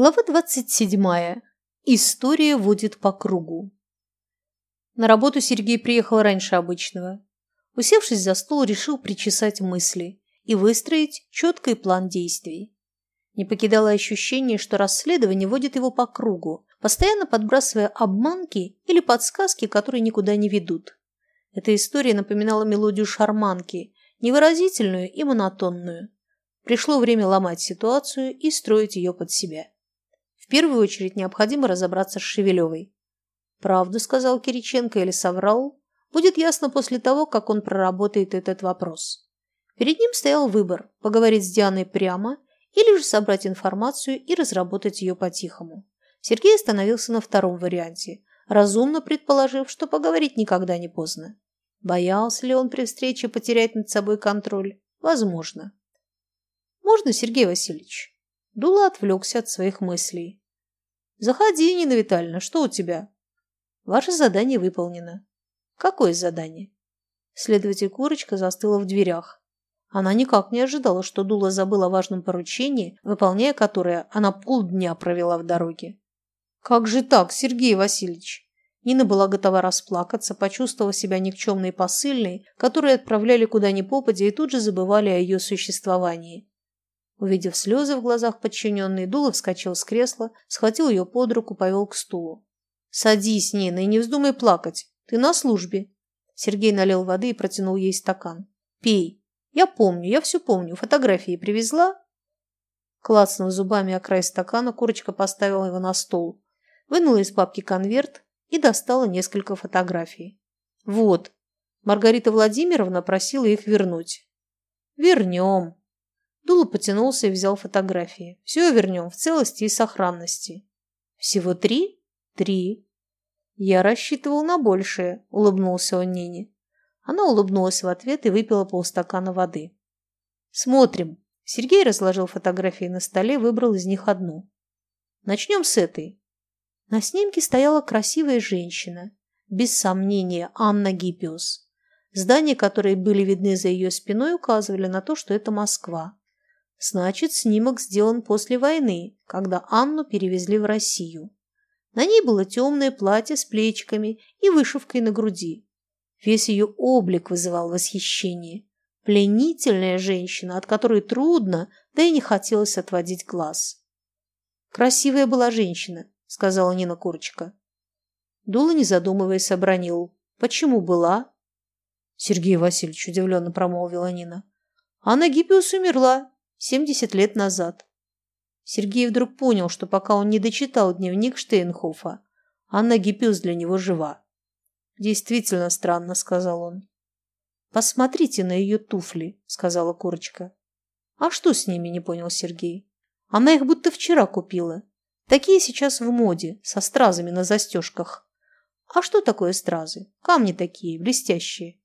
Глава 27. История водит по кругу. На работу Сергей приехал раньше обычного. Усевшись за стол, решил причесать мысли и выстроить четкий план действий. Не покидало ощущение, что расследование водит его по кругу, постоянно подбрасывая обманки или подсказки, которые никуда не ведут. Эта история напоминала мелодию шарманки, невыразительную и монотонную. Пришло время ломать ситуацию и строить ее под себя. В первую очередь необходимо разобраться с Шевелевой. Правду сказал Кириченко или соврал, будет ясно после того, как он проработает этот вопрос. Перед ним стоял выбор – поговорить с Дианой прямо или же собрать информацию и разработать ее по-тихому. Сергей остановился на втором варианте, разумно предположив, что поговорить никогда не поздно. Боялся ли он при встрече потерять над собой контроль? Возможно. «Можно, Сергей Васильевич?» Дула отвлекся от своих мыслей. «Заходи, Нина Витальевна, что у тебя?» «Ваше задание выполнено». «Какое задание?» Следователь Курочка застыла в дверях. Она никак не ожидала, что Дула забыла о важном поручении, выполняя которое она полдня провела в дороге. «Как же так, Сергей Васильевич?» Нина была готова расплакаться, почувствовав себя никчемной посыльной, которые отправляли куда ни попадя и тут же забывали о ее существовании. Увидев слезы в глазах подчиненной, Дула вскочил с кресла, схватил ее под руку, повел к стулу. «Садись, Нина, и не вздумай плакать. Ты на службе». Сергей налил воды и протянул ей стакан. «Пей. Я помню, я все помню. Фотографии привезла?» Клацнув зубами о край стакана, курочка поставила его на стол, вынула из папки конверт и достала несколько фотографий. «Вот». Маргарита Владимировна просила их вернуть. «Вернем», Дула потянулся и взял фотографии. Все вернем в целости и сохранности. Всего три? Три. Я рассчитывал на большее, улыбнулся он Нине. Она улыбнулась в ответ и выпила полстакана воды. Смотрим. Сергей разложил фотографии на столе, выбрал из них одну. Начнем с этой. На снимке стояла красивая женщина, без сомнения Анна Гиппиус. Здания, которые были видны за ее спиной, указывали на то, что это Москва. Значит, снимок сделан после войны, когда Анну перевезли в Россию. На ней было темное платье с плечиками и вышивкой на груди. Весь ее облик вызывал восхищение. Пленительная женщина, от которой трудно, да и не хотелось отводить глаз. «Красивая была женщина», — сказала Нина Курочка. Дула, не задумываясь, обронил. «Почему была?» Сергей Васильевич удивленно промолвила Нина. «Анна Гиппиус умерла, Семьдесят лет назад. Сергей вдруг понял, что пока он не дочитал дневник Штейнхофа, Анна Гиппиус для него жива. «Действительно странно», — сказал он. «Посмотрите на ее туфли», — сказала Курочка. «А что с ними?» — не понял Сергей. «Она их будто вчера купила. Такие сейчас в моде, со стразами на застежках». «А что такое стразы? Камни такие, блестящие».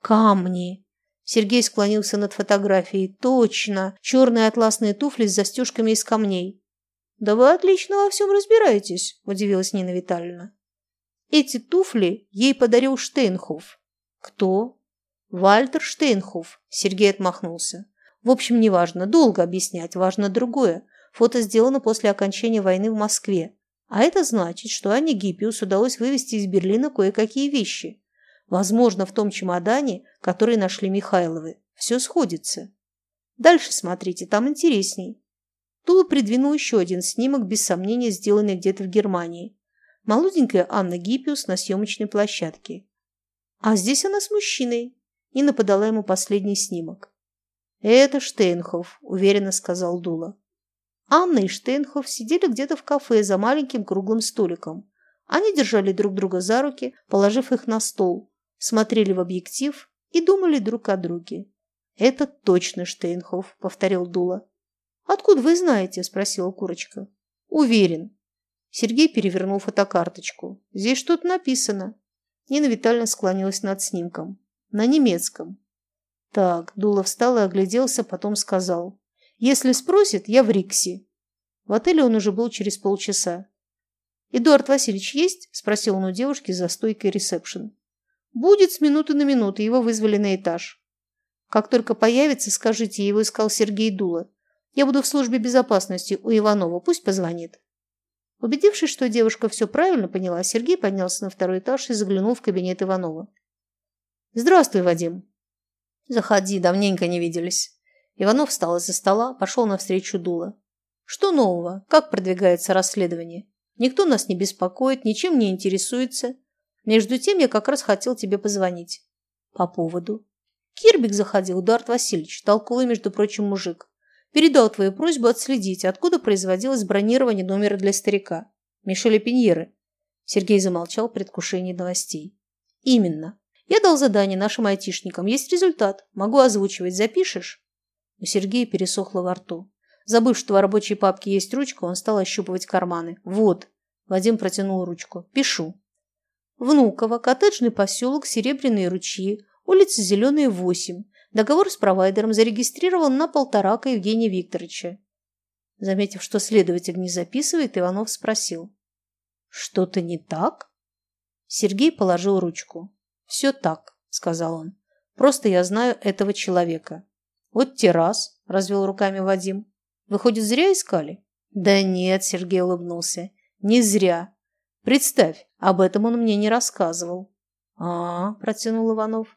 «Камни!» Сергей склонился над фотографией. Точно! Черные атласные туфли с застежками из камней. «Да вы отлично во всем разбираетесь», – удивилась Нина Витальевна. «Эти туфли ей подарил Штейнхоф». «Кто?» «Вальтер Штейнхоф», – Сергей отмахнулся. «В общем, неважно, долго объяснять, важно другое. Фото сделано после окончания войны в Москве. А это значит, что Анне Гиппиус удалось вывести из Берлина кое-какие вещи. Возможно, в том чемодане, который нашли Михайловы. Все сходится. Дальше смотрите, там интересней. Тула придвинул еще один снимок, без сомнения, сделанный где-то в Германии. Молоденькая Анна Гиппиус на съемочной площадке. А здесь она с мужчиной. Нина подала ему последний снимок. «Это Штейнхоф», – уверенно сказал Дула. Анна и Штейнхоф сидели где-то в кафе за маленьким круглым столиком. Они держали друг друга за руки, положив их на стол, смотрели в объектив и думали друг о друге. «Это точно Штейнхоф», — повторил Дула. «Откуда вы знаете?» — спросила Курочка. «Уверен». Сергей перевернул фотокарточку. «Здесь что-то написано». Нина Витальевна склонилась над снимком. «На немецком». Так, Дула встал и огляделся, потом сказал. «Если спросит, я в Риксе». В отеле он уже был через полчаса. «Эдуард Васильевич есть?» – спросил он у девушки за стойкой ресепшн. Будет с минуты на минуту, его вызвали на этаж. Как только появится, скажите, его искал Сергей Дула. Я буду в службе безопасности у Иванова, пусть позвонит. Убедившись, что девушка все правильно поняла, Сергей поднялся на второй этаж и заглянул в кабинет Иванова. «Здравствуй, Вадим». «Заходи, давненько не виделись». Иванов встал из-за стола, пошел навстречу Дула. «Что нового? Как продвигается расследование? Никто нас не беспокоит, ничем не интересуется. Между тем я как раз хотел тебе позвонить». «По поводу?» «Кирбик заходил, Дарт Васильевич, толковый, между прочим, мужик. Передал твою просьбу отследить, откуда производилось бронирование номера для старика. Мишеля Пиньеры. Сергей замолчал в предвкушении новостей. Именно. Я дал задание нашим айтишникам. Есть результат. Могу озвучивать. Запишешь? У Сергея пересохло во рту. Забыв, что в рабочей папке есть ручка, он стал ощупывать карманы. Вот. Вадим протянул ручку. Пишу. Внуково, коттеджный поселок, Серебряные ручьи, улица Зеленая, 8. Договор с провайдером зарегистрирован на полторака Евгения Викторовича. Заметив, что следователь не записывает, Иванов спросил. «Что-то не так?» Сергей положил ручку. «Все так», — сказал он. «Просто я знаю этого человека». «Вот те раз», — развел руками Вадим. «Выходит, зря искали?» «Да нет», — Сергей улыбнулся. «Не зря. Представь, об этом он мне не рассказывал». «А, — протянул Иванов.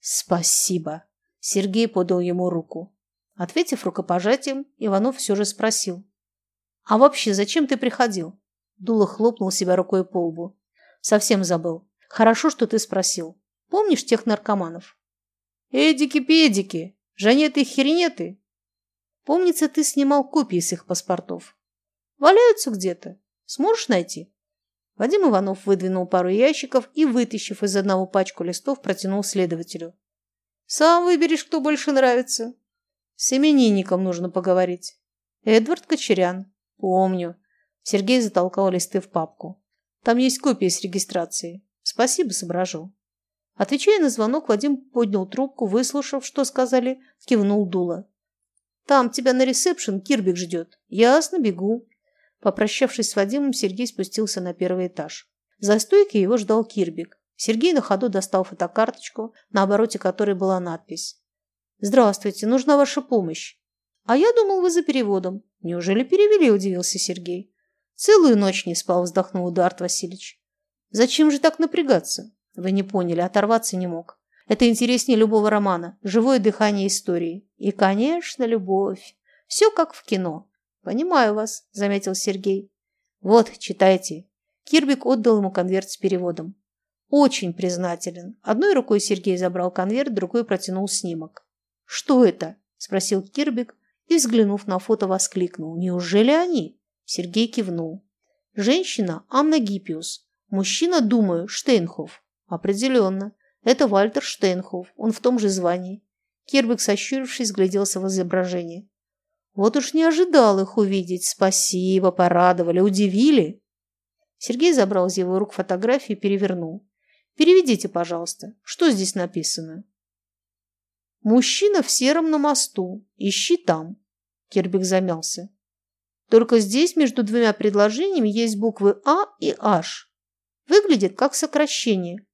«Спасибо», Сергей подал ему руку. Ответив рукопожатием, Иванов все же спросил. «А вообще, зачем ты приходил?» Дула хлопнул себя рукой по лбу. «Совсем забыл. Хорошо, что ты спросил. Помнишь тех наркоманов?» «Эдики-педики! Жанеты-херенеты!» «Помнится, ты снимал копии с их паспортов. Валяются где-то. Сможешь найти?» Вадим Иванов выдвинул пару ящиков и, вытащив из одного пачку листов, протянул следователю. Сам выберешь, кто больше нравится. С именинником нужно поговорить. Эдвард Кочерян. Помню. Сергей затолкал листы в папку. Там есть копия с регистрацией. Спасибо, соображу. Отвечая на звонок, Вадим поднял трубку, выслушав, что сказали, кивнул дуло. «Там тебя на ресепшн Кирбик ждет. Ясно, бегу». Попрощавшись с Вадимом, Сергей спустился на первый этаж. За стойкой его ждал Кирбик. Сергей на ходу достал фотокарточку, на обороте которой была надпись. «Здравствуйте, нужна ваша помощь». «А я думал, вы за переводом». «Неужели перевели?» – удивился Сергей. «Целую ночь не спал», – вздохнул Эдуард Васильевич. «Зачем же так напрягаться?» Вы не поняли, оторваться не мог. Это интереснее любого романа. Живое дыхание истории. И, конечно, любовь. Все как в кино. Понимаю вас, заметил Сергей. Вот, читайте. Кирбик отдал ему конверт с переводом. Очень признателен. Одной рукой Сергей забрал конверт, другой протянул снимок. «Что это?» – спросил Кирбик и, взглянув на фото, воскликнул. «Неужели они?» Сергей кивнул. «Женщина – Анна Гиппиус. Мужчина, думаю, Штейнхоф». «Определенно. Это Вальтер Штейнхоф. Он в том же звании». Кирбик, сощурившись, гляделся в изображение. «Вот уж не ожидал их увидеть. Спасибо, порадовали, удивили». Сергей забрал из его рук фотографию и перевернул. Переведите, пожалуйста, что здесь написано? Мужчина в сером на мосту. Ищи там. Кирбик замялся. Только здесь между двумя предложениями есть буквы А и H. Выглядит как сокращение.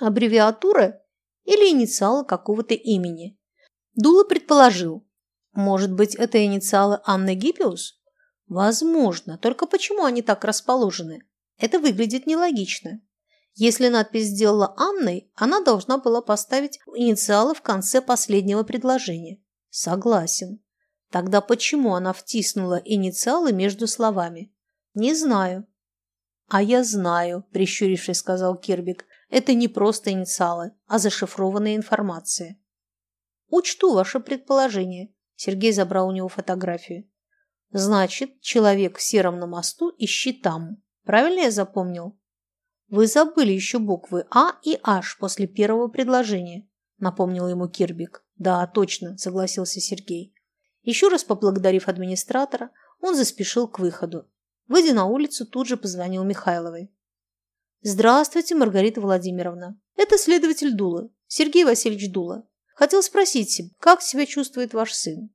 Аббревиатура или инициалы какого-то имени. Дула предположил. Может быть, это инициалы Анны Гиппиус? Возможно. Только почему они так расположены? Это выглядит нелогично. Если надпись сделала Анной, она должна была поставить инициалы в конце последнего предложения. Согласен. Тогда почему она втиснула инициалы между словами? Не знаю. А я знаю, прищурившись, сказал Кирбик. Это не просто инициалы, а зашифрованная информация. Учту ваше предположение. Сергей забрал у него фотографию. Значит, человек в сером на мосту ищи там. Правильно я запомнил? «Вы забыли еще буквы А и H после первого предложения», – напомнил ему Кирбик. «Да, точно», – согласился Сергей. Еще раз поблагодарив администратора, он заспешил к выходу. Выйдя на улицу, тут же позвонил Михайловой. «Здравствуйте, Маргарита Владимировна. Это следователь Дула, Сергей Васильевич Дула. Хотел спросить, как себя чувствует ваш сын?»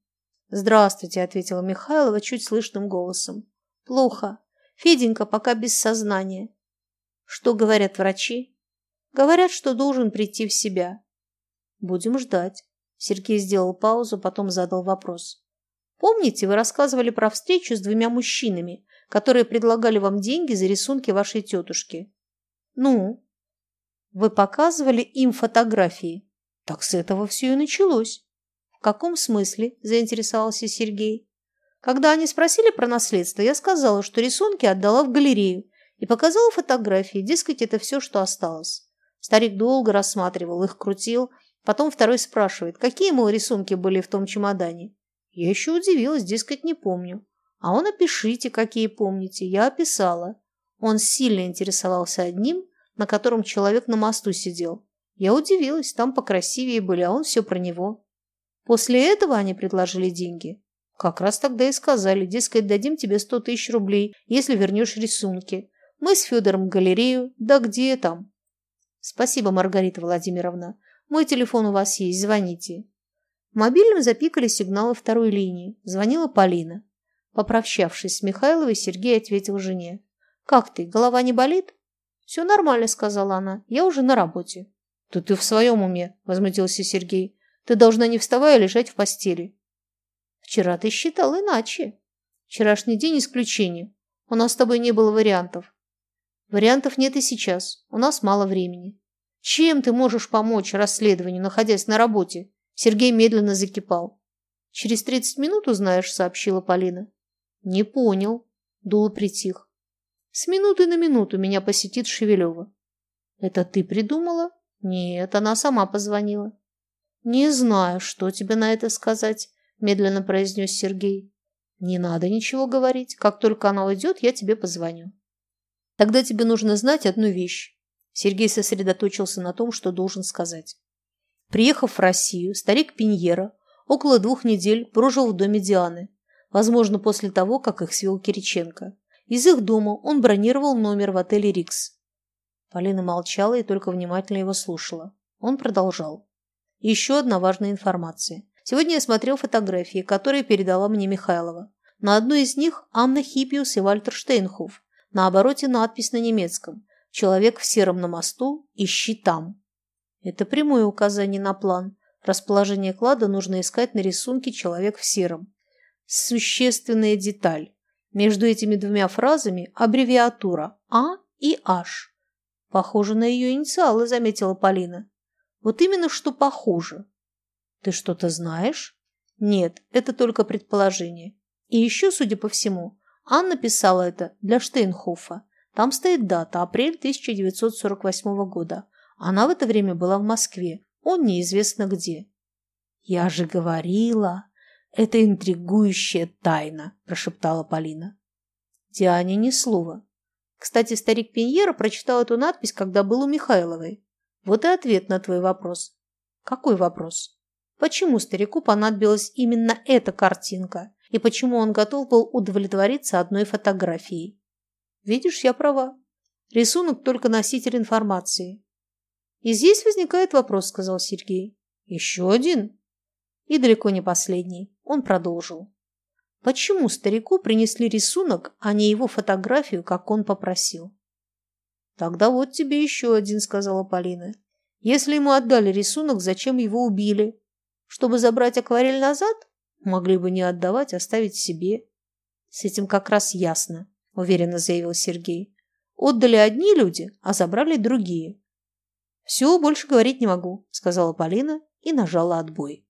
«Здравствуйте», – ответила Михайлова чуть слышным голосом. «Плохо. Феденька пока без сознания. Что говорят врачи? Говорят, что должен прийти в себя. Будем ждать. Сергей сделал паузу, потом задал вопрос. Помните, вы рассказывали про встречу с двумя мужчинами, которые предлагали вам деньги за рисунки вашей тетушки? Ну? Вы показывали им фотографии. Так с этого все и началось. В каком смысле? Заинтересовался Сергей. Когда они спросили про наследство, я сказала, что рисунки отдала в галерею и показала фотографии, дескать, это все, что осталось. Старик долго рассматривал их, крутил, потом второй спрашивает, какие, мол, рисунки были в том чемодане. Я еще удивилась, дескать, не помню. А он опишите, какие помните. Я описала. Он сильно интересовался одним, на котором человек на мосту сидел. Я удивилась, там покрасивее были, а он все про него. После этого они предложили деньги. Как раз тогда и сказали, дескать, дадим тебе сто тысяч рублей, если вернешь рисунки. Мы с Федором в галерею, да где там? Спасибо, Маргарита Владимировна. Мой телефон у вас есть, звоните. В запикали сигналы второй линии. Звонила Полина. Попрощавшись с Михайловой, Сергей ответил жене. «Как ты, голова не болит?» «Все нормально», — сказала она. «Я уже на работе». «Да ты в своем уме», — возмутился Сергей. «Ты должна не вставая лежать в постели». «Вчера ты считал иначе. Вчерашний день исключение. У нас с тобой не было вариантов». «Вариантов нет и сейчас. У нас мало времени». «Чем ты можешь помочь расследованию, находясь на работе?» Сергей медленно закипал. «Через тридцать минут узнаешь», — сообщила Полина. «Не понял». Дула притих. «С минуты на минуту меня посетит Шевелева». «Это ты придумала?» «Нет, она сама позвонила». «Не знаю, что тебе на это сказать», — медленно произнес Сергей. «Не надо ничего говорить. Как только она уйдет, я тебе позвоню». «Тогда тебе нужно знать одну вещь». Сергей сосредоточился на том, что должен сказать. Приехав в Россию, старик Пиньера около двух недель прожил в доме Дианы, возможно, после того, как их свел Кириченко. Из их дома он бронировал номер в отеле «Рикс». Полина молчала и только внимательно его слушала. Он продолжал. Еще одна важная информация. Сегодня я смотрел фотографии, которые передала мне Михайлова. На одной из них Анна Хиппиус и Вальтер Штейнхоф. На обороте надпись на немецком «Человек в сером на мосту, ищи там». Это прямое указание на план. Расположение клада нужно искать на рисунке «Человек в сером». Существенная деталь. Между этими двумя фразами аббревиатура А и H. Похоже на ее инициалы, заметила Полина. Вот именно что похоже. Ты что-то знаешь? Нет, это только предположение. И еще, судя по всему, Анна писала это для Штейнхофа. Там стоит дата, апрель 1948 года. Она в это время была в Москве, он неизвестно где. «Я же говорила, это интригующая тайна», – прошептала Полина. Диане ни слова. Кстати, старик Пиньера прочитал эту надпись, когда был у Михайловой. Вот и ответ на твой вопрос. Какой вопрос? Почему старику понадобилась именно эта картинка? И почему он готов был удовлетвориться одной фотографией? Видишь, я права. Рисунок только носитель информации. И здесь возникает вопрос, сказал Сергей. Еще один? И далеко не последний. Он продолжил. Почему старику принесли рисунок, а не его фотографию, как он попросил? Тогда вот тебе еще один, сказала Полина. Если ему отдали рисунок, зачем его убили? Чтобы забрать акварель назад? Могли бы не отдавать, оставить себе. С этим как раз ясно, уверенно заявил Сергей. Отдали одни люди, а забрали другие. «Все, больше говорить не могу», — сказала Полина и нажала отбой.